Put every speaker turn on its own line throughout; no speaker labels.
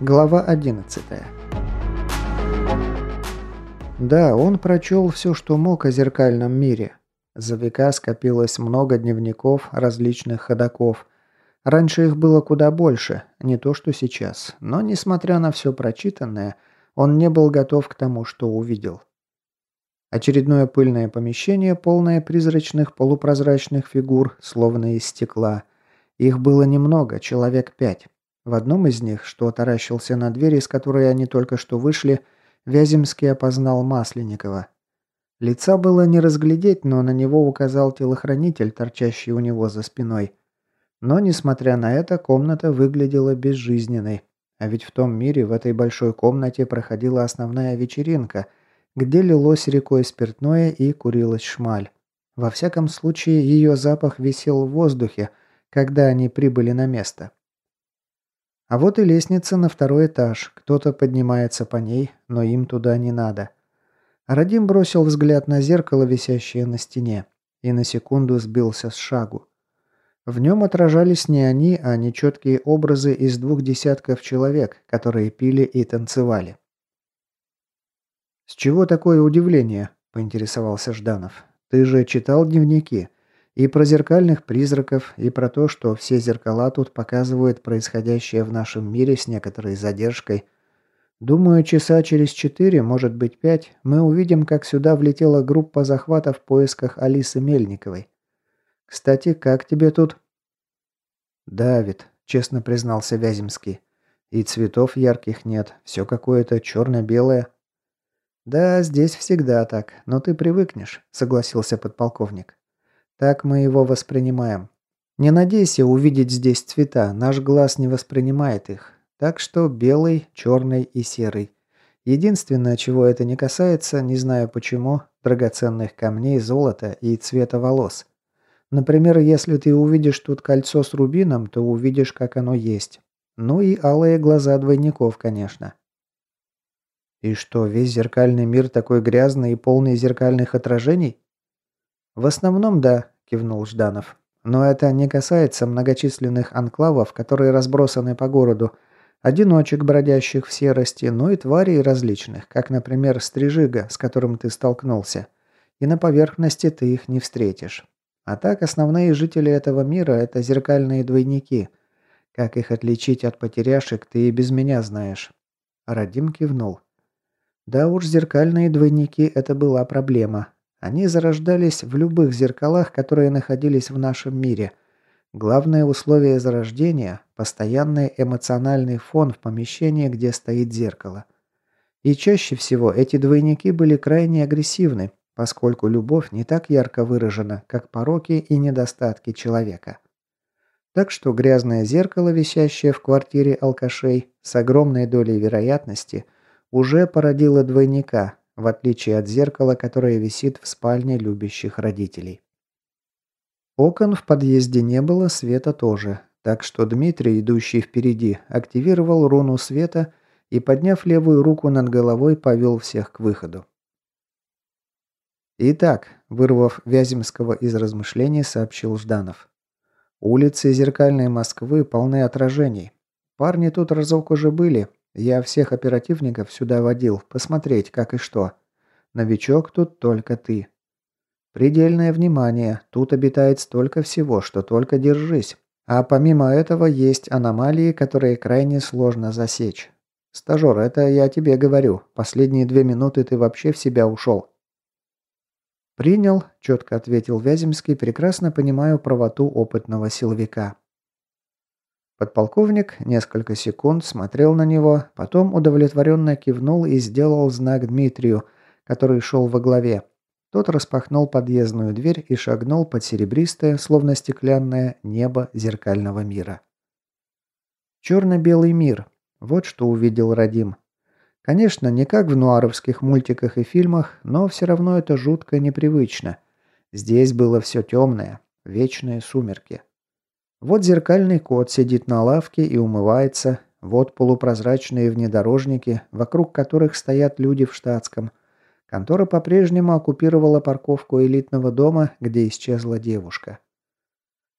Глава 11 Да, он прочел все, что мог о зеркальном мире. За века скопилось много дневников различных ходаков. Раньше их было куда больше, не то что сейчас. Но, несмотря на все прочитанное, он не был готов к тому, что увидел. Очередное пыльное помещение, полное призрачных полупрозрачных фигур, словно из стекла. Их было немного, человек пять. В одном из них, что таращился на двери, из которой они только что вышли, Вяземский опознал Масленникова. Лица было не разглядеть, но на него указал телохранитель, торчащий у него за спиной. Но, несмотря на это, комната выглядела безжизненной. А ведь в том мире, в этой большой комнате, проходила основная вечеринка, где лилось рекой спиртное и курилась шмаль. Во всяком случае, ее запах висел в воздухе, когда они прибыли на место. А вот и лестница на второй этаж. Кто-то поднимается по ней, но им туда не надо. Радим бросил взгляд на зеркало, висящее на стене, и на секунду сбился с шагу. В нем отражались не они, а нечеткие образы из двух десятков человек, которые пили и танцевали. «С чего такое удивление?» – поинтересовался Жданов. «Ты же читал дневники?» И про зеркальных призраков, и про то, что все зеркала тут показывают происходящее в нашем мире с некоторой задержкой. Думаю, часа через четыре, может быть пять, мы увидим, как сюда влетела группа захвата в поисках Алисы Мельниковой. Кстати, как тебе тут? Давид, честно признался Вяземский. И цветов ярких нет, все какое-то черно-белое. Да, здесь всегда так, но ты привыкнешь, согласился подполковник. Так мы его воспринимаем. Не надейся увидеть здесь цвета, наш глаз не воспринимает их. Так что белый, черный и серый. Единственное, чего это не касается, не знаю почему, драгоценных камней, золота и цвета волос. Например, если ты увидишь тут кольцо с рубином, то увидишь, как оно есть. Ну и алые глаза двойников, конечно. И что, весь зеркальный мир такой грязный и полный зеркальных отражений? «В основном, да», – кивнул Жданов. «Но это не касается многочисленных анклавов, которые разбросаны по городу, одиночек, бродящих в серости, но и тварей различных, как, например, стрижига, с которым ты столкнулся. И на поверхности ты их не встретишь. А так, основные жители этого мира – это зеркальные двойники. Как их отличить от потеряшек, ты и без меня знаешь». Радим кивнул. Да уж, зеркальные двойники – это была проблема. Они зарождались в любых зеркалах, которые находились в нашем мире. Главное условие зарождения – постоянный эмоциональный фон в помещении, где стоит зеркало. И чаще всего эти двойники были крайне агрессивны, поскольку любовь не так ярко выражена, как пороки и недостатки человека. Так что грязное зеркало, висящее в квартире алкашей, с огромной долей вероятности, уже породило двойника, в отличие от зеркала, которое висит в спальне любящих родителей. Окон в подъезде не было, света тоже, так что Дмитрий, идущий впереди, активировал руну света и, подняв левую руку над головой, повел всех к выходу. «Итак», – вырвав Вяземского из размышлений, сообщил Жданов. «Улицы зеркальной Москвы полны отражений. Парни тут разок уже были, я всех оперативников сюда водил, посмотреть, как и что. Новичок тут только ты. Предельное внимание, тут обитает столько всего, что только держись. А помимо этого есть аномалии, которые крайне сложно засечь. Стажер, это я тебе говорю. Последние две минуты ты вообще в себя ушел. «Принял», – четко ответил Вяземский, прекрасно понимаю правоту опытного силовика. Подполковник несколько секунд смотрел на него, потом удовлетворенно кивнул и сделал знак Дмитрию, который шел во главе. Тот распахнул подъездную дверь и шагнул под серебристое, словно стеклянное, небо зеркального мира. Черно-белый мир. Вот что увидел Радим. Конечно, не как в нуаровских мультиках и фильмах, но все равно это жутко непривычно. Здесь было все темное, вечные сумерки. Вот зеркальный кот сидит на лавке и умывается. Вот полупрозрачные внедорожники, вокруг которых стоят люди в штатском. Контора по-прежнему оккупировала парковку элитного дома, где исчезла девушка.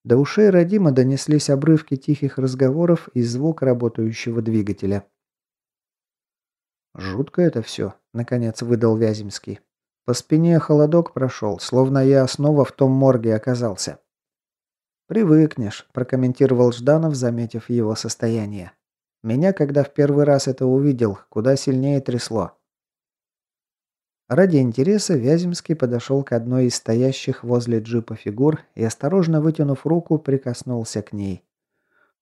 До ушей Родима донеслись обрывки тихих разговоров и звук работающего двигателя. «Жутко это все», — наконец выдал Вяземский. По спине холодок прошел, словно я снова в том морге оказался. «Привыкнешь», – прокомментировал Жданов, заметив его состояние. «Меня, когда в первый раз это увидел, куда сильнее трясло». Ради интереса Вяземский подошел к одной из стоящих возле джипа фигур и, осторожно вытянув руку, прикоснулся к ней.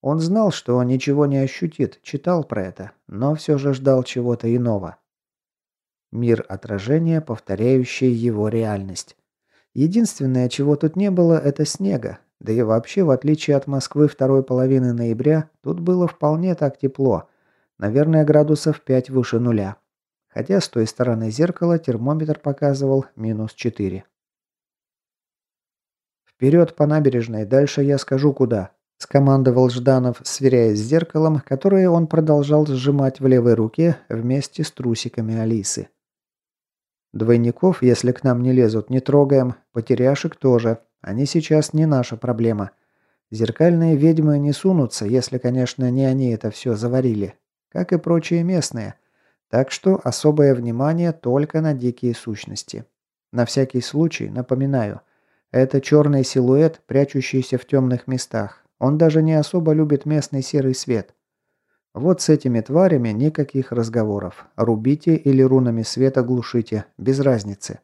Он знал, что ничего не ощутит, читал про это, но все же ждал чего-то иного. Мир отражения, повторяющий его реальность. Единственное, чего тут не было, это снега. Да и вообще, в отличие от Москвы второй половины ноября, тут было вполне так тепло. Наверное, градусов 5 выше нуля. Хотя с той стороны зеркала термометр показывал минус 4. «Вперед по набережной, дальше я скажу куда», – скомандовал Жданов, сверяясь с зеркалом, которое он продолжал сжимать в левой руке вместе с трусиками Алисы. Двойников, если к нам не лезут, не трогаем. Потеряшек тоже. Они сейчас не наша проблема. Зеркальные ведьмы не сунутся, если, конечно, не они это все заварили. Как и прочие местные. Так что особое внимание только на дикие сущности. На всякий случай напоминаю. Это черный силуэт, прячущийся в темных местах. Он даже не особо любит местный серый свет. Вот с этими тварями никаких разговоров. Рубите или рунами света глушите, без разницы.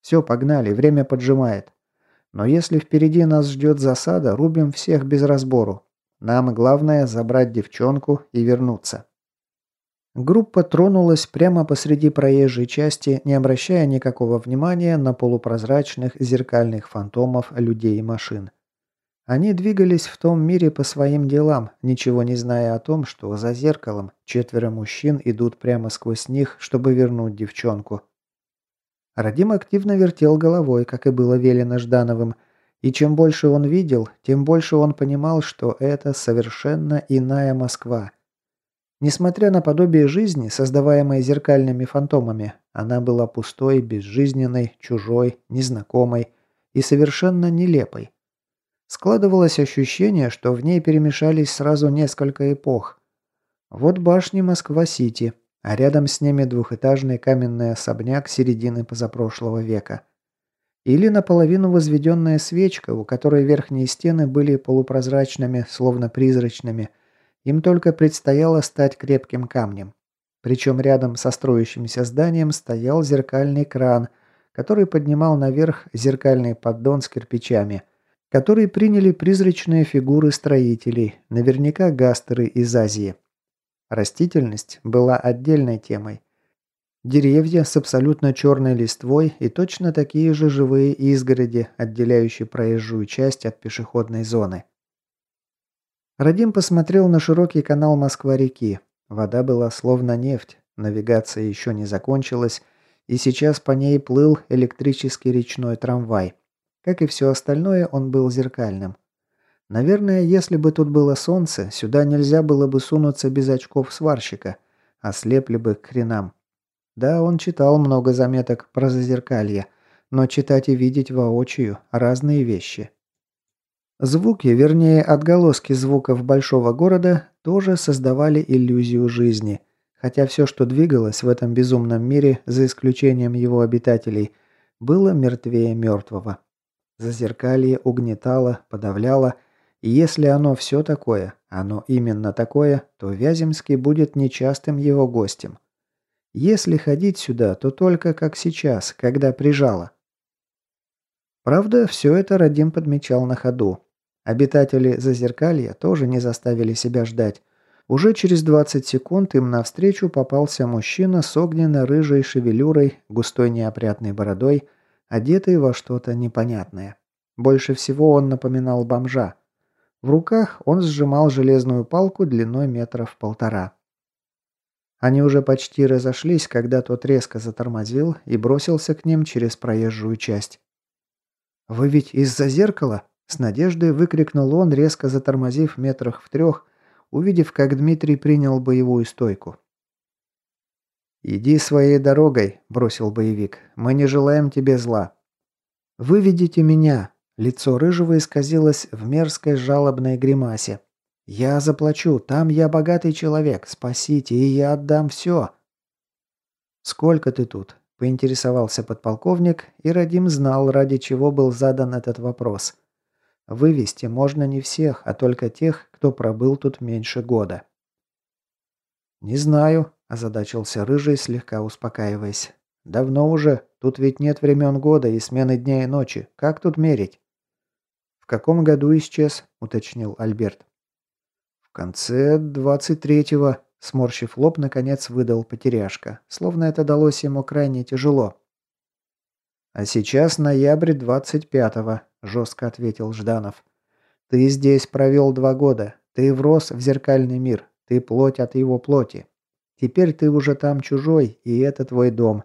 Все, погнали, время поджимает. Но если впереди нас ждет засада, рубим всех без разбору. Нам главное забрать девчонку и вернуться. Группа тронулась прямо посреди проезжей части, не обращая никакого внимания на полупрозрачных зеркальных фантомов людей и машин. Они двигались в том мире по своим делам, ничего не зная о том, что за зеркалом четверо мужчин идут прямо сквозь них, чтобы вернуть девчонку. Радим активно вертел головой, как и было велено Ждановым, и чем больше он видел, тем больше он понимал, что это совершенно иная Москва. Несмотря на подобие жизни, создаваемой зеркальными фантомами, она была пустой, безжизненной, чужой, незнакомой и совершенно нелепой. Складывалось ощущение, что в ней перемешались сразу несколько эпох. Вот башни Москва-Сити, а рядом с ними двухэтажный каменный особняк середины позапрошлого века. Или наполовину возведенная свечка, у которой верхние стены были полупрозрачными, словно призрачными. Им только предстояло стать крепким камнем. Причем рядом со строящимся зданием стоял зеркальный кран, который поднимал наверх зеркальный поддон с кирпичами – который приняли призрачные фигуры строителей, наверняка гастеры из Азии. Растительность была отдельной темой. Деревья с абсолютно черной листвой и точно такие же живые изгороди, отделяющие проезжую часть от пешеходной зоны. Радим посмотрел на широкий канал Москва-реки. Вода была словно нефть, навигация еще не закончилась, и сейчас по ней плыл электрический речной трамвай – как и все остальное, он был зеркальным. Наверное, если бы тут было солнце, сюда нельзя было бы сунуться без очков сварщика, ослепли бы к хренам. Да, он читал много заметок про зазеркалье, но читать и видеть воочию – разные вещи. Звуки, вернее отголоски звуков большого города, тоже создавали иллюзию жизни, хотя все, что двигалось в этом безумном мире, за исключением его обитателей, было мертвее мертвого. Зазеркалье угнетало, подавляло, и если оно все такое, оно именно такое, то Вяземский будет нечастым его гостем. Если ходить сюда, то только как сейчас, когда прижало. Правда, все это Радим подмечал на ходу. Обитатели Зазеркалья тоже не заставили себя ждать. Уже через 20 секунд им навстречу попался мужчина с огненно-рыжей шевелюрой, густой неопрятной бородой, одетый во что-то непонятное. Больше всего он напоминал бомжа. В руках он сжимал железную палку длиной метров полтора. Они уже почти разошлись, когда тот резко затормозил и бросился к ним через проезжую часть. «Вы ведь из-за зеркала?» – с надеждой выкрикнул он, резко затормозив метрах в трех, увидев, как Дмитрий принял боевую стойку. «Иди своей дорогой», – бросил боевик. «Мы не желаем тебе зла». «Выведите меня!» Лицо Рыжего исказилось в мерзкой жалобной гримасе. «Я заплачу, там я богатый человек, спасите, и я отдам все!» «Сколько ты тут?» – поинтересовался подполковник, и Радим знал, ради чего был задан этот вопрос. Вывести можно не всех, а только тех, кто пробыл тут меньше года. «Не знаю», – озадачился Рыжий, слегка успокаиваясь. «Давно уже. Тут ведь нет времен года и смены дня и ночи. Как тут мерить?» «В каком году исчез?» – уточнил Альберт. «В конце двадцать третьего», – сморщив лоб, наконец выдал потеряшка, словно это далось ему крайне тяжело. «А сейчас ноябрь двадцать пятого», – жестко ответил Жданов. «Ты здесь провел два года. Ты врос в зеркальный мир. Ты плоть от его плоти. Теперь ты уже там чужой, и это твой дом.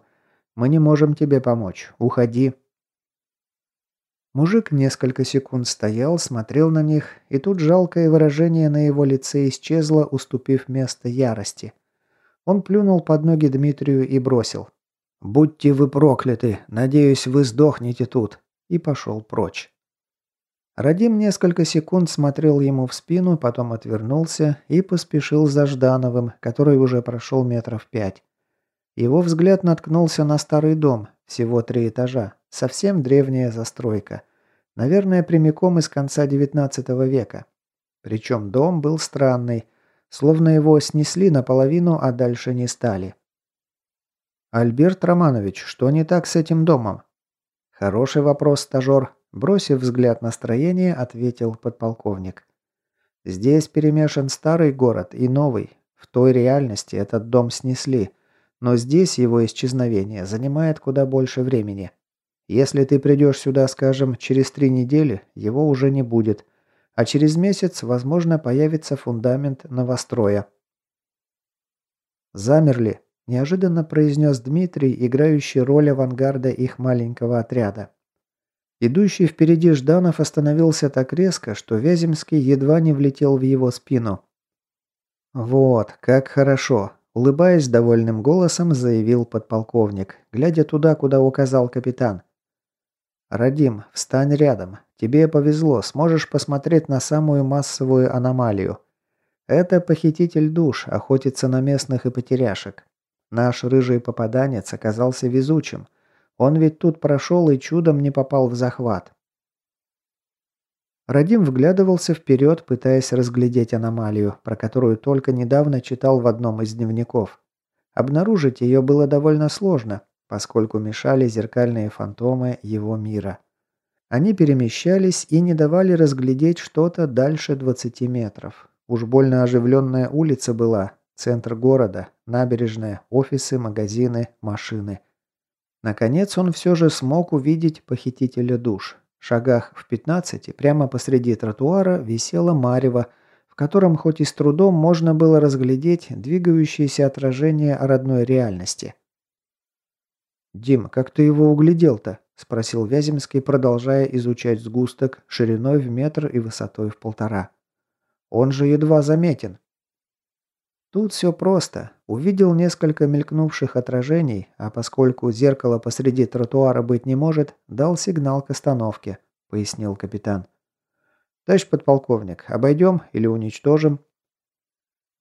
Мы не можем тебе помочь. Уходи». Мужик несколько секунд стоял, смотрел на них, и тут жалкое выражение на его лице исчезло, уступив место ярости. Он плюнул под ноги Дмитрию и бросил. «Будьте вы прокляты! Надеюсь, вы сдохнете тут!» и пошел прочь. Радим несколько секунд смотрел ему в спину, потом отвернулся и поспешил за Ждановым, который уже прошел метров пять. Его взгляд наткнулся на старый дом, всего три этажа, совсем древняя застройка. Наверное, прямиком из конца XIX века. Причем дом был странный, словно его снесли наполовину, а дальше не стали. «Альберт Романович, что не так с этим домом?» «Хороший вопрос, стажер», Бросив взгляд на строение, ответил подполковник. «Здесь перемешан старый город и новый. В той реальности этот дом снесли, но здесь его исчезновение занимает куда больше времени. Если ты придешь сюда, скажем, через три недели, его уже не будет, а через месяц, возможно, появится фундамент новостроя». «Замерли», – неожиданно произнес Дмитрий, играющий роль авангарда их маленького отряда. Идущий впереди Жданов остановился так резко, что Вяземский едва не влетел в его спину. «Вот, как хорошо», – улыбаясь довольным голосом, заявил подполковник, глядя туда, куда указал капитан. «Радим, встань рядом. Тебе повезло, сможешь посмотреть на самую массовую аномалию. Это похититель душ, охотится на местных и потеряшек. Наш рыжий попаданец оказался везучим – он ведь тут прошел и чудом не попал в захват. Радим вглядывался вперед, пытаясь разглядеть аномалию, про которую только недавно читал в одном из дневников. Обнаружить ее было довольно сложно, поскольку мешали зеркальные фантомы его мира. Они перемещались и не давали разглядеть что-то дальше 20 метров. Уж больно оживленная улица была, центр города, набережная, офисы, магазины, машины – Наконец он все же смог увидеть похитителя душ. Шагах в 15 прямо посреди тротуара висела марево, в котором хоть и с трудом можно было разглядеть двигающееся отражение родной реальности. «Дим, как ты его углядел-то?» – спросил Вяземский, продолжая изучать сгусток шириной в метр и высотой в полтора. «Он же едва заметен». Тут все просто. Увидел несколько мелькнувших отражений, а поскольку зеркала посреди тротуара быть не может, дал сигнал к остановке, пояснил капитан. Товарищ подполковник, обойдем или уничтожим?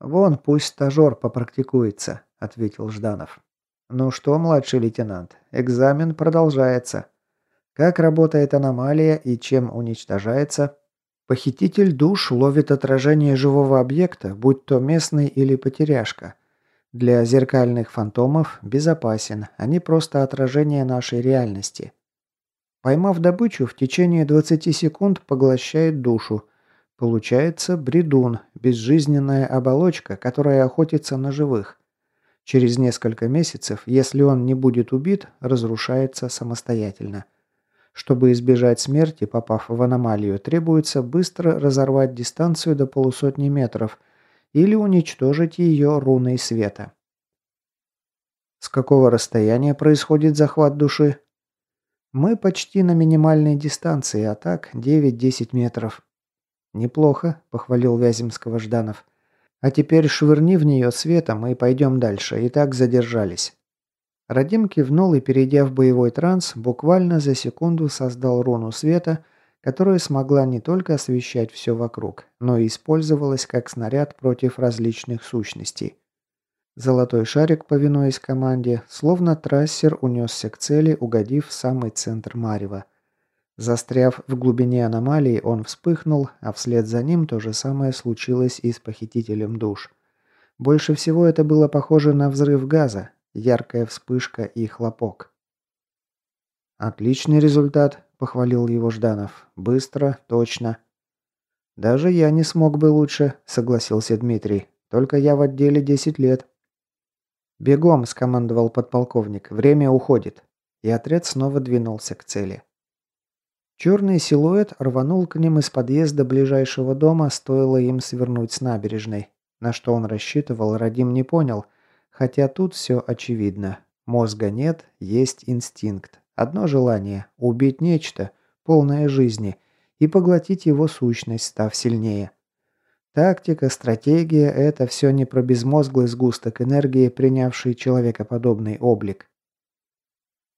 Вон, пусть стажер попрактикуется, ответил Жданов. Ну что, младший лейтенант, экзамен продолжается. Как работает аномалия и чем уничтожается? Похититель душ ловит отражение живого объекта, будь то местный или потеряшка. Для зеркальных фантомов безопасен, они просто отражение нашей реальности. Поймав добычу, в течение 20 секунд поглощает душу. Получается бредун, безжизненная оболочка, которая охотится на живых. Через несколько месяцев, если он не будет убит, разрушается самостоятельно. Чтобы избежать смерти, попав в аномалию, требуется быстро разорвать дистанцию до полусотни метров или уничтожить ее руной света. С какого расстояния происходит захват души? Мы почти на минимальной дистанции, а так 9-10 метров. Неплохо, похвалил Вяземского Жданов. А теперь швырни в нее светом и пойдем дальше, и так задержались. Радим кивнул и, перейдя в боевой транс, буквально за секунду создал руну света, которая смогла не только освещать все вокруг, но и использовалась как снаряд против различных сущностей. Золотой шарик, повинуясь команде, словно трассер унесся к цели, угодив в самый центр Марева. Застряв в глубине аномалии, он вспыхнул, а вслед за ним то же самое случилось и с похитителем душ. Больше всего это было похоже на взрыв газа, яркая вспышка и хлопок. «Отличный результат», – похвалил его Жданов. «Быстро, точно». «Даже я не смог бы лучше», – согласился Дмитрий. «Только я в отделе 10 лет». «Бегом», – скомандовал подполковник. «Время уходит». И отряд снова двинулся к цели. Черный силуэт рванул к ним из подъезда ближайшего дома, стоило им свернуть с набережной. На что он рассчитывал, Радим не понял, хотя тут все очевидно. Мозга нет, есть инстинкт. Одно желание – убить нечто, полное жизни, и поглотить его сущность, став сильнее. Тактика, стратегия – это все не про безмозглый сгусток энергии, принявший человекоподобный облик.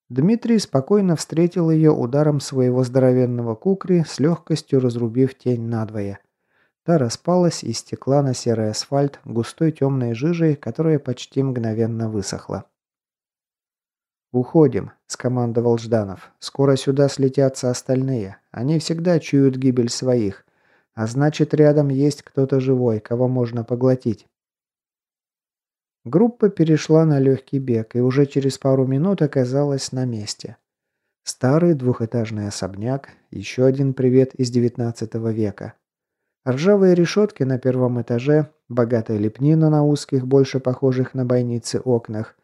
Дмитрий спокойно встретил ее ударом своего здоровенного кукри, с легкостью разрубив тень надвое. Та распалась и стекла на серый асфальт густой темной жижей, которая почти мгновенно высохла. «Уходим», – скомандовал Жданов. «Скоро сюда слетятся остальные. Они всегда чуют гибель своих. А значит, рядом есть кто-то живой, кого можно поглотить». Группа перешла на легкий бег и уже через пару минут оказалась на месте. Старый двухэтажный особняк, еще один привет из XIX века. Ржавые решетки на первом этаже, богатая лепнина на узких, больше похожих на бойницы окнах,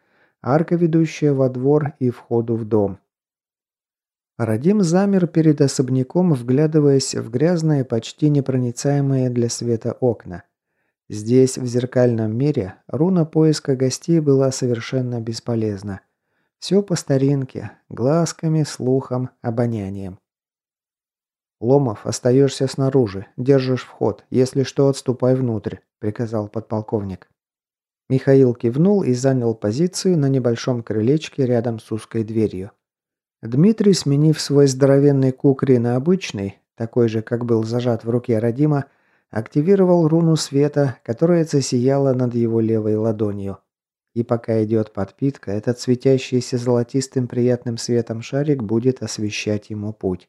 арка, ведущая во двор и входу в дом. Радим замер перед особняком, вглядываясь в грязные, почти непроницаемые для света окна. Здесь, в зеркальном мире, руна поиска гостей была совершенно бесполезна. Все по старинке, глазками, слухом, обонянием. «Ломов, остаешься снаружи, держишь вход. Если что, отступай внутрь», – приказал подполковник. Михаил кивнул и занял позицию на небольшом крылечке рядом с узкой дверью. Дмитрий, сменив свой здоровенный кукри на обычный, такой же, как был зажат в руке Родима, активировал руну света, которая засияла над его левой ладонью. И пока идет подпитка, этот светящийся золотистым приятным светом шарик будет освещать ему путь.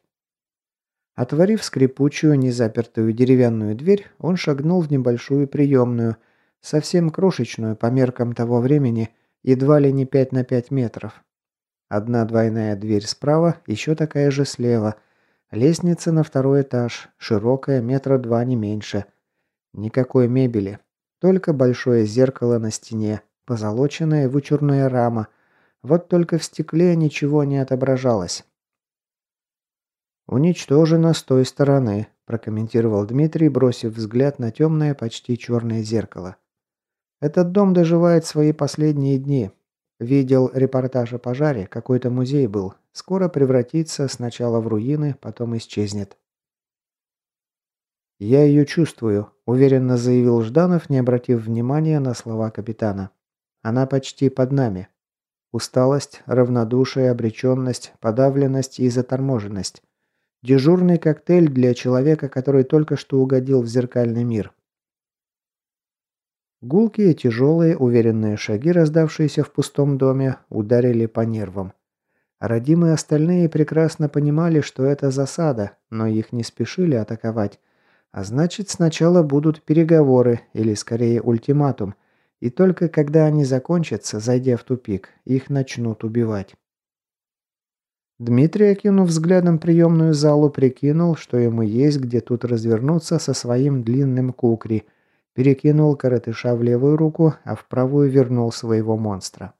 Отворив скрипучую, незапертую деревянную дверь, он шагнул в небольшую приемную, совсем крошечную по меркам того времени, едва ли не 5 на 5 метров. Одна двойная дверь справа, еще такая же слева – Лестница на второй этаж, широкая, метра два не меньше. Никакой мебели, только большое зеркало на стене, позолоченная вычурная рама. Вот только в стекле ничего не отображалось. «Уничтожено с той стороны», – прокомментировал Дмитрий, бросив взгляд на темное, почти черное зеркало. «Этот дом доживает свои последние дни. Видел репортаж о пожаре, какой-то музей был. Скоро превратится сначала в руины, потом исчезнет. «Я ее чувствую», – уверенно заявил Жданов, не обратив внимания на слова капитана. «Она почти под нами. Усталость, равнодушие, обреченность, подавленность и заторможенность. Дежурный коктейль для человека, который только что угодил в зеркальный мир. Гулкие, тяжелые, уверенные шаги, раздавшиеся в пустом доме, ударили по нервам. Радимы и остальные прекрасно понимали, что это засада, но их не спешили атаковать. А значит, сначала будут переговоры, или скорее ультиматум, и только когда они закончатся, зайдя в тупик, их начнут убивать. Дмитрий, окинув взглядом приемную залу, прикинул, что ему есть где тут развернуться со своим длинным кукри – Перекинул коротыша в левую руку, а в правую вернул своего монстра.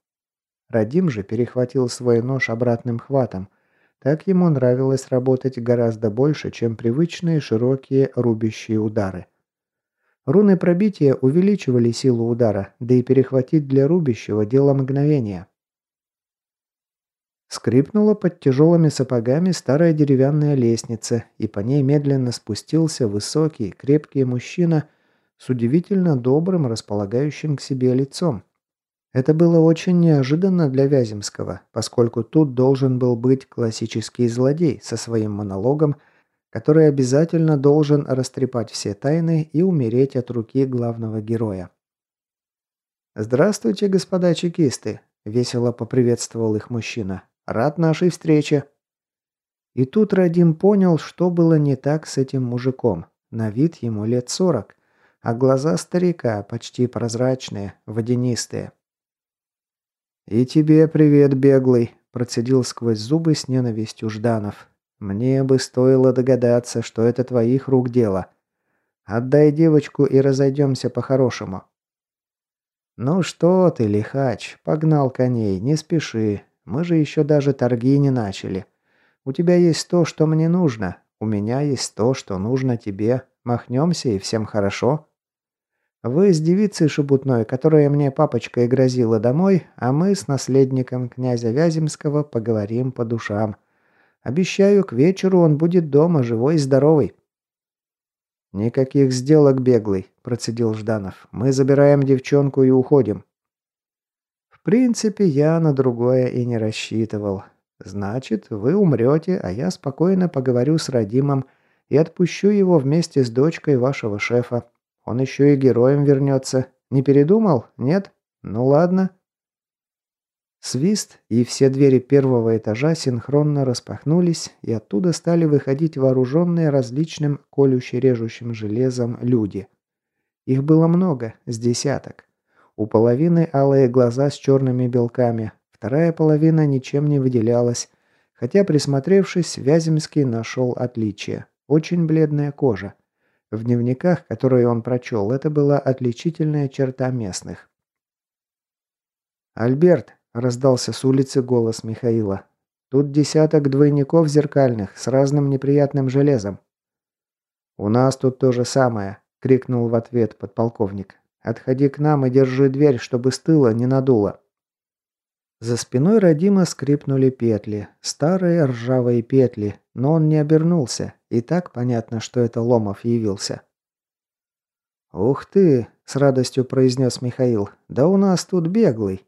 Радим же перехватил свой нож обратным хватом. Так ему нравилось работать гораздо больше, чем привычные широкие рубящие удары. Руны пробития увеличивали силу удара, да и перехватить для рубящего дело мгновения. Скрипнула под тяжелыми сапогами старая деревянная лестница, и по ней медленно спустился высокий, крепкий мужчина – с удивительно добрым, располагающим к себе лицом. Это было очень неожиданно для Вяземского, поскольку тут должен был быть классический злодей со своим монологом, который обязательно должен растрепать все тайны и умереть от руки главного героя. «Здравствуйте, господа чекисты!» – весело поприветствовал их мужчина. «Рад нашей встрече!» И тут Радим понял, что было не так с этим мужиком. На вид ему лет сорок, а глаза старика почти прозрачные, водянистые. «И тебе привет, беглый!» – процедил сквозь зубы с ненавистью Жданов. «Мне бы стоило догадаться, что это твоих рук дело. Отдай девочку и разойдемся по-хорошему». «Ну что ты, лихач, погнал коней, не спеши. Мы же еще даже торги не начали. У тебя есть то, что мне нужно. У меня есть то, что нужно тебе. Махнемся, и всем хорошо». Вы с девицей шебутной, которая мне папочкой грозила домой, а мы с наследником князя Вяземского поговорим по душам. Обещаю, к вечеру он будет дома, живой и здоровый». «Никаких сделок, беглый», – процедил Жданов. «Мы забираем девчонку и уходим». «В принципе, я на другое и не рассчитывал. Значит, вы умрете, а я спокойно поговорю с Радимом и отпущу его вместе с дочкой вашего шефа. Он еще и героем вернется. Не передумал? Нет? Ну ладно. Свист, и все двери первого этажа синхронно распахнулись, и оттуда стали выходить вооруженные различным колюще-режущим железом люди. Их было много, с десяток. У половины алые глаза с черными белками, вторая половина ничем не выделялась, хотя, присмотревшись, Вяземский нашел отличие. Очень бледная кожа. В дневниках, которые он прочел, это была отличительная черта местных. «Альберт!» – раздался с улицы голос Михаила. «Тут десяток двойников зеркальных с разным неприятным железом». «У нас тут то же самое», – крикнул в ответ подполковник. «Отходи к нам и держи дверь, чтобы с тыла не надуло». За спиной Родима скрипнули петли, старые ржавые петли, но он не обернулся, и так понятно, что это Ломов явился. «Ух ты!» – с радостью произнес Михаил. «Да у нас тут беглый!»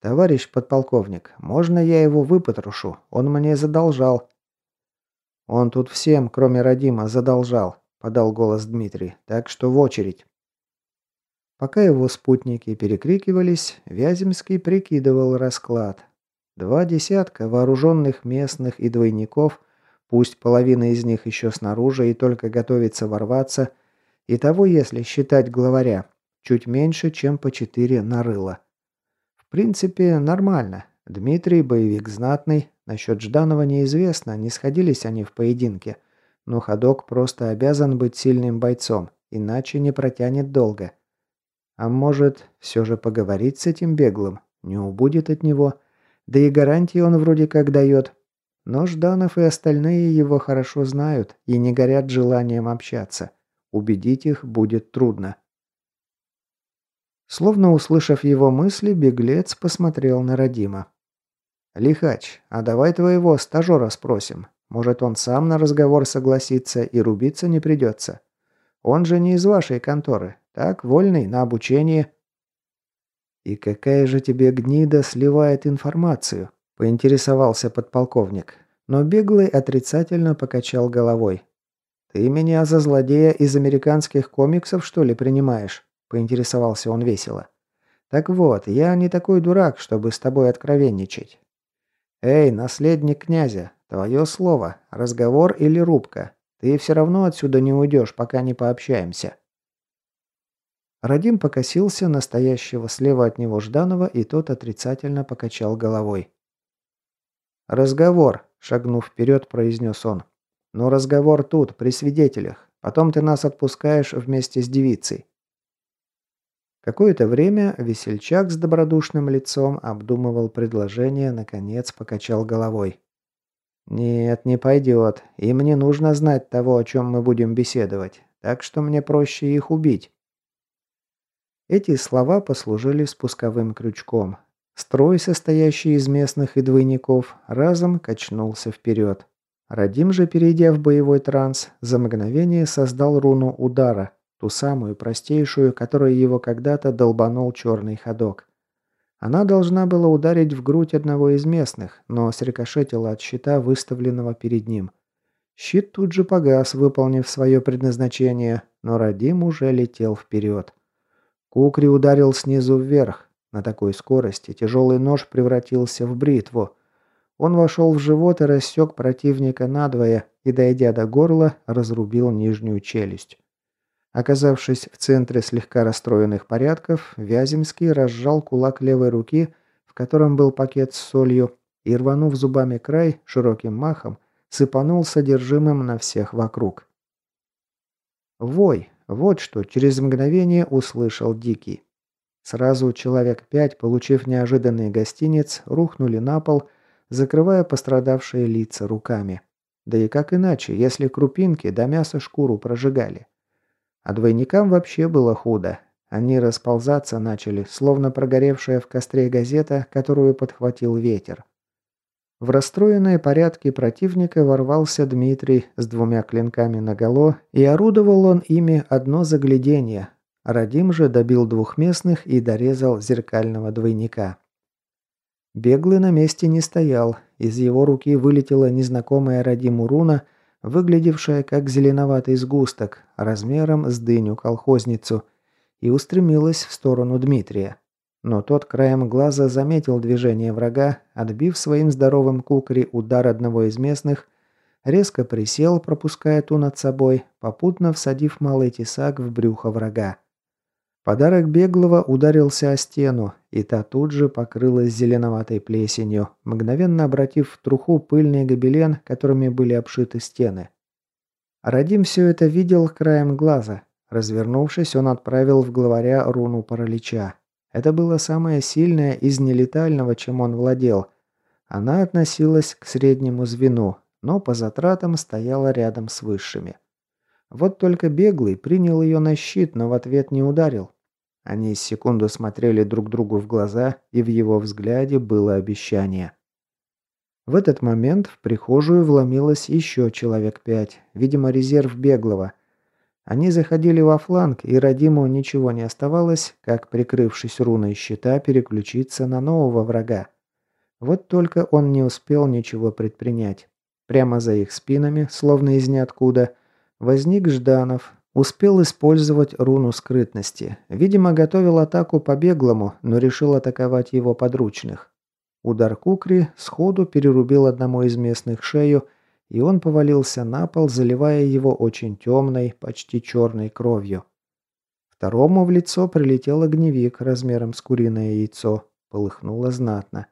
«Товарищ подполковник, можно я его выпотрошу? Он мне задолжал». «Он тут всем, кроме Родима, задолжал», – подал голос Дмитрий. «Так что в очередь». Пока его спутники перекрикивались, Вяземский прикидывал расклад. Два десятка вооруженных местных и двойников, пусть половина из них еще снаружи и только готовится ворваться, и того, если считать главаря, чуть меньше, чем по четыре нарыло. В принципе, нормально. Дмитрий боевик знатный, насчет Жданова неизвестно, не сходились они в поединке, но ходок просто обязан быть сильным бойцом, иначе не протянет долго. А может, все же поговорить с этим беглым? Не убудет от него. Да и гарантии он вроде как дает. Но Жданов и остальные его хорошо знают и не горят желанием общаться. Убедить их будет трудно. Словно услышав его мысли, беглец посмотрел на Родима. «Лихач, а давай твоего стажера спросим. Может, он сам на разговор согласится и рубиться не придется. Он же не из вашей конторы, так, вольный, на обучение». «И какая же тебе гнида сливает информацию?» – поинтересовался подполковник. Но беглый отрицательно покачал головой. «Ты меня за злодея из американских комиксов, что ли, принимаешь?» – поинтересовался он весело. «Так вот, я не такой дурак, чтобы с тобой откровенничать. Эй, наследник князя, твое слово, разговор или рубка? Ты все равно отсюда не уйдешь, пока не пообщаемся». Радим покосился на стоящего слева от него Жданова, и тот отрицательно покачал головой. «Разговор», – шагнув вперед, произнес он. «Но разговор тут, при свидетелях. Потом ты нас отпускаешь вместе с девицей». Какое-то время весельчак с добродушным лицом обдумывал предложение, наконец покачал головой. «Нет, не пойдет. Им не нужно знать того, о чем мы будем беседовать. Так что мне проще их убить». Эти слова послужили спусковым крючком. Строй, состоящий из местных и двойников, разом качнулся вперед. Радим же, перейдя в боевой транс, за мгновение создал руну удара, ту самую простейшую, которой его когда-то долбанул черный ходок. Она должна была ударить в грудь одного из местных, но срикошетила от щита, выставленного перед ним. Щит тут же погас, выполнив свое предназначение, но Радим уже летел вперед. Кукри ударил снизу вверх. На такой скорости тяжелый нож превратился в бритву. Он вошел в живот и рассек противника надвое и, дойдя до горла, разрубил нижнюю челюсть. Оказавшись в центре слегка расстроенных порядков, Вяземский разжал кулак левой руки, в котором был пакет с солью, и, рванув зубами край, широким махом, сыпанул содержимым на всех вокруг. Вой, вот что через мгновение услышал Дикий. Сразу человек пять, получив неожиданный гостиниц, рухнули на пол, закрывая пострадавшие лица руками. Да и как иначе, если крупинки до мяса шкуру прожигали. А двойникам вообще было худо. Они расползаться начали, словно прогоревшая в костре газета, которую подхватил ветер. В расстроенные порядки противника ворвался Дмитрий с двумя клинками наголо, и орудовал он ими одно заглядение. Радим же добил двухместных и дорезал зеркального двойника. Беглый на месте не стоял, из его руки вылетела незнакомая Радиму руна, выглядевшая как зеленоватый сгусток, размером с дыню-колхозницу, и устремилась в сторону Дмитрия. Но тот краем глаза заметил движение врага, отбив своим здоровым кукри удар одного из местных, резко присел, пропуская ту над собой, попутно всадив малый тесак в брюхо врага. Подарок беглого ударился о стену, и та тут же покрылась зеленоватой плесенью, мгновенно обратив в труху пыльный гобелен, которыми были обшиты стены. Радим все это видел краем глаза. Развернувшись, он отправил в главаря руну паралича. Это было самое сильное из нелетального, чем он владел. Она относилась к среднему звену, но по затратам стояла рядом с высшими. Вот только беглый принял ее на щит, но в ответ не ударил. Они секунду смотрели друг другу в глаза, и в его взгляде было обещание. В этот момент в прихожую вломилось еще человек пять, видимо, резерв беглого – они заходили во фланг, и Радиму ничего не оставалось, как, прикрывшись руной щита, переключиться на нового врага. Вот только он не успел ничего предпринять. Прямо за их спинами, словно из ниоткуда, возник Жданов, успел использовать руну скрытности. Видимо, готовил атаку по беглому, но решил атаковать его подручных. Удар кукри сходу перерубил одному из местных шею, и он повалился на пол, заливая его очень темной, почти черной кровью. Второму в лицо прилетел огневик размером с куриное яйцо, полыхнуло знатно.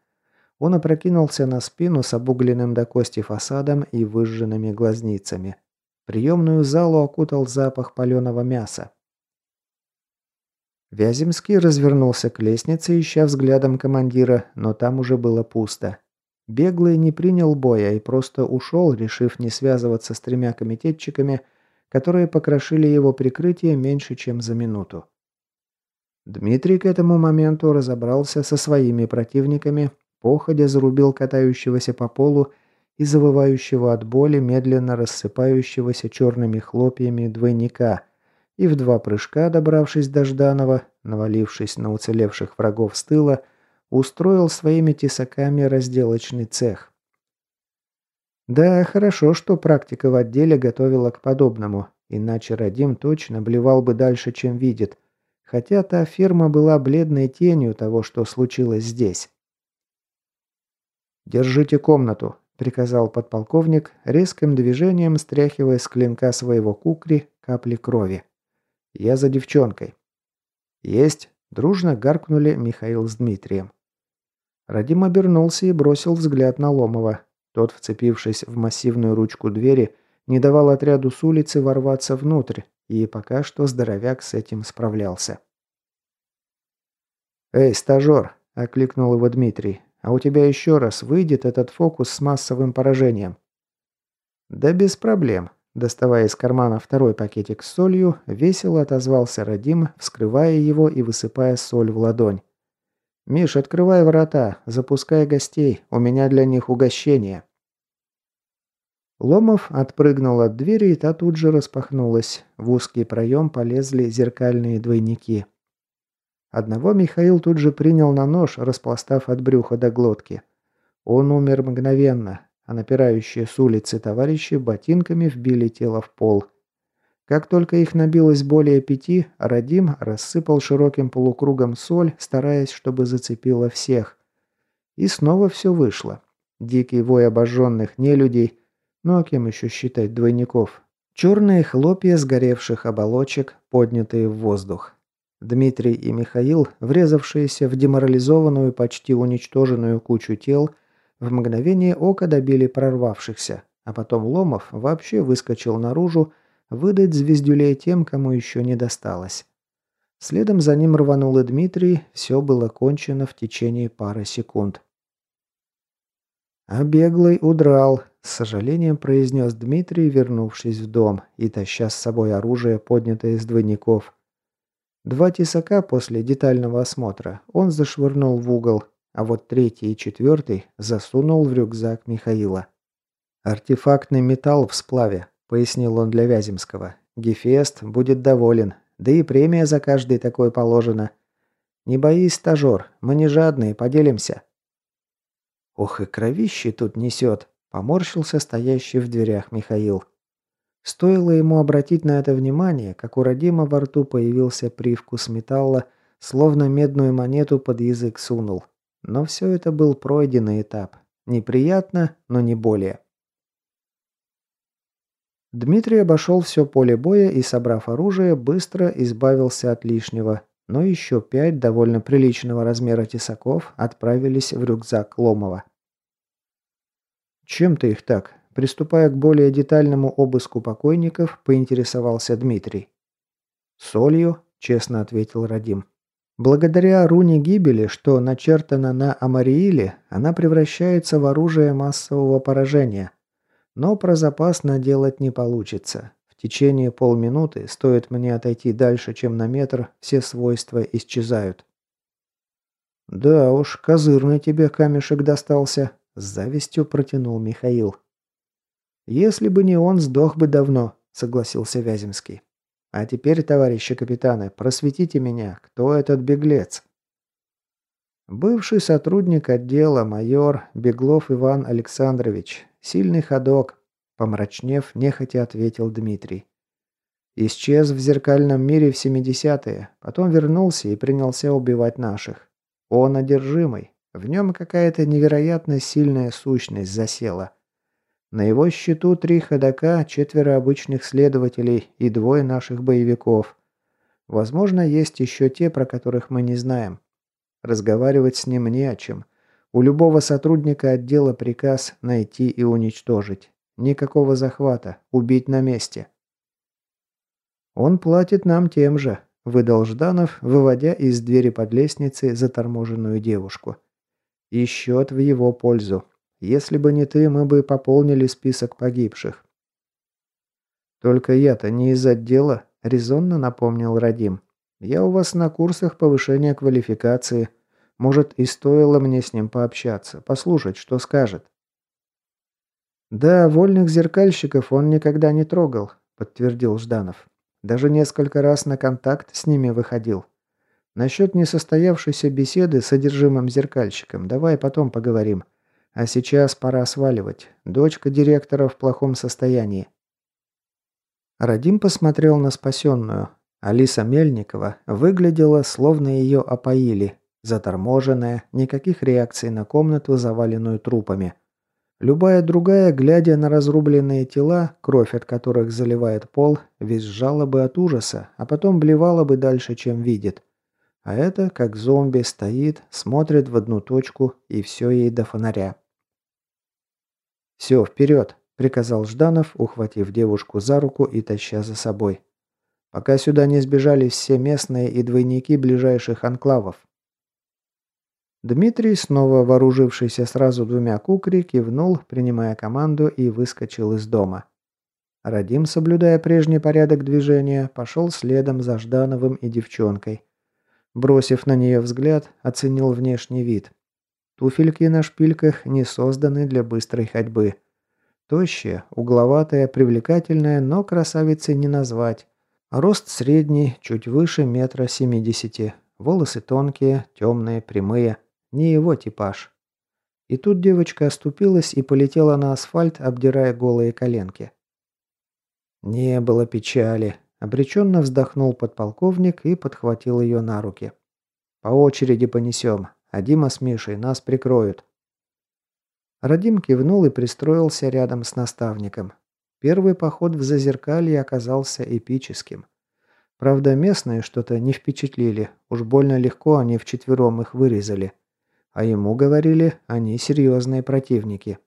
Он опрокинулся на спину с обугленным до кости фасадом и выжженными глазницами. Приемную залу окутал запах паленого мяса. Вяземский развернулся к лестнице, ища взглядом командира, но там уже было пусто. Беглый не принял боя и просто ушел, решив не связываться с тремя комитетчиками, которые покрошили его прикрытие меньше, чем за минуту. Дмитрий к этому моменту разобрался со своими противниками, походя зарубил катающегося по полу и завывающего от боли, медленно рассыпающегося черными хлопьями двойника, и в два прыжка, добравшись до Жданова, навалившись на уцелевших врагов с тыла, устроил своими тесаками разделочный цех. Да, хорошо, что практика в отделе готовила к подобному, иначе Радим точно блевал бы дальше, чем видит, хотя та ферма была бледной тенью того, что случилось здесь. «Держите комнату», — приказал подполковник, резким движением стряхивая с клинка своего кукри капли крови. «Я за девчонкой». «Есть», — дружно гаркнули Михаил с Дмитрием. Радим обернулся и бросил взгляд на Ломова. Тот, вцепившись в массивную ручку двери, не давал отряду с улицы ворваться внутрь, и пока что здоровяк с этим справлялся. «Эй, стажер!» – окликнул его Дмитрий. «А у тебя еще раз выйдет этот фокус с массовым поражением?» «Да без проблем», – доставая из кармана второй пакетик с солью, весело отозвался Радим, вскрывая его и высыпая соль в ладонь. «Миш, открывай ворота, запускай гостей, у меня для них угощение». Ломов отпрыгнул от двери, и та тут же распахнулась. В узкий проем полезли зеркальные двойники. Одного Михаил тут же принял на нож, распластав от брюха до глотки. Он умер мгновенно, а напирающие с улицы товарищи ботинками вбили тело в пол. Как только их набилось более пяти, Радим рассыпал широким полукругом соль, стараясь, чтобы зацепило всех. И снова все вышло. Дикий вой обожженных нелюдей, ну а кем еще считать двойников? Черные хлопья сгоревших оболочек, поднятые в воздух. Дмитрий и Михаил, врезавшиеся в деморализованную, почти уничтоженную кучу тел, в мгновение ока добили прорвавшихся, а потом Ломов вообще выскочил наружу, выдать звездюлей тем, кому еще не досталось. Следом за ним рванул и Дмитрий, все было кончено в течение пары секунд. А беглый удрал, с сожалением произнес Дмитрий, вернувшись в дом и таща с собой оружие, поднятое из двойников. Два тесака после детального осмотра он зашвырнул в угол, а вот третий и четвертый засунул в рюкзак Михаила. «Артефактный металл в сплаве», — пояснил он для Вяземского. «Гефест будет доволен, да и премия за каждый такой положена. Не боись, стажер, мы не жадные, поделимся». «Ох и кровище тут несет», — поморщился стоящий в дверях Михаил. Стоило ему обратить на это внимание, как у Родима во рту появился привкус металла, словно медную монету под язык сунул. Но все это был пройденный этап. Неприятно, но не более. Дмитрий обошел все поле боя и, собрав оружие, быстро избавился от лишнего, но еще пять довольно приличного размера тесаков отправились в рюкзак Ломова. «Чем ты их так?» Приступая к более детальному обыску покойников, поинтересовался Дмитрий. «Солью», – честно ответил Радим. Благодаря руне гибели, что начертано на Амарииле, она превращается в оружие массового поражения. Но про запас наделать не получится. В течение полминуты, стоит мне отойти дальше, чем на метр, все свойства исчезают. «Да уж, козырный тебе камешек достался», – с завистью протянул Михаил. «Если бы не он, сдох бы давно», – согласился Вяземский. А теперь, товарищи капитаны, просветите меня, кто этот беглец? Бывший сотрудник отдела, майор Беглов Иван Александрович. Сильный ходок. Помрачнев, нехотя ответил Дмитрий. Исчез в зеркальном мире в 70-е, потом вернулся и принялся убивать наших. Он одержимый. В нем какая-то невероятно сильная сущность засела. На его счету три ходока, четверо обычных следователей и двое наших боевиков. Возможно, есть еще те, про которых мы не знаем. Разговаривать с ним не о чем. У любого сотрудника отдела приказ найти и уничтожить. Никакого захвата, убить на месте. Он платит нам тем же, выдал Жданов, выводя из двери под лестницей заторможенную девушку. И счет в его пользу. Если бы не ты, мы бы пополнили список погибших». «Только я-то не из отдела», – резонно напомнил Радим. «Я у вас на курсах повышения квалификации. Может, и стоило мне с ним пообщаться, послушать, что скажет». «Да, вольных зеркальщиков он никогда не трогал», – подтвердил Жданов. «Даже несколько раз на контакт с ними выходил. Насчет несостоявшейся беседы с содержимым зеркальщиком давай потом поговорим. А сейчас пора сваливать. Дочка директора в плохом состоянии. Радим посмотрел на спасенную. Алиса Мельникова выглядела, словно ее опоили. Заторможенная, никаких реакций на комнату, заваленную трупами. Любая другая, глядя на разрубленные тела, кровь от которых заливает пол, визжала бы от ужаса, а потом блевала бы дальше, чем видит. А это, как зомби, стоит, смотрит в одну точку, и все ей до фонаря. «Все, вперед!» – приказал Жданов, ухватив девушку за руку и таща за собой. «Пока сюда не сбежали все местные и двойники ближайших анклавов». Дмитрий, снова вооружившийся сразу двумя кукри, кивнул, принимая команду и выскочил из дома. Радим, соблюдая прежний порядок движения, пошел следом за Ждановым и девчонкой. Бросив на нее взгляд, оценил внешний вид. Туфельки на шпильках не созданы для быстрой ходьбы. Тощая, угловатая, привлекательная, но красавицей не назвать. Рост средний, чуть выше метра семидесяти. Волосы тонкие, темные, прямые. Не его типаж. И тут девочка оступилась и полетела на асфальт, обдирая голые коленки. Не было печали. Обреченно вздохнул подполковник и подхватил ее на руки. По очереди понесем, а Дима с Мишей нас прикроют. Радим кивнул и пристроился рядом с наставником. Первый поход в Зазеркалье оказался эпическим. Правда, местные что-то не впечатлили, уж больно легко они вчетвером их вырезали. А ему говорили, они серьезные противники.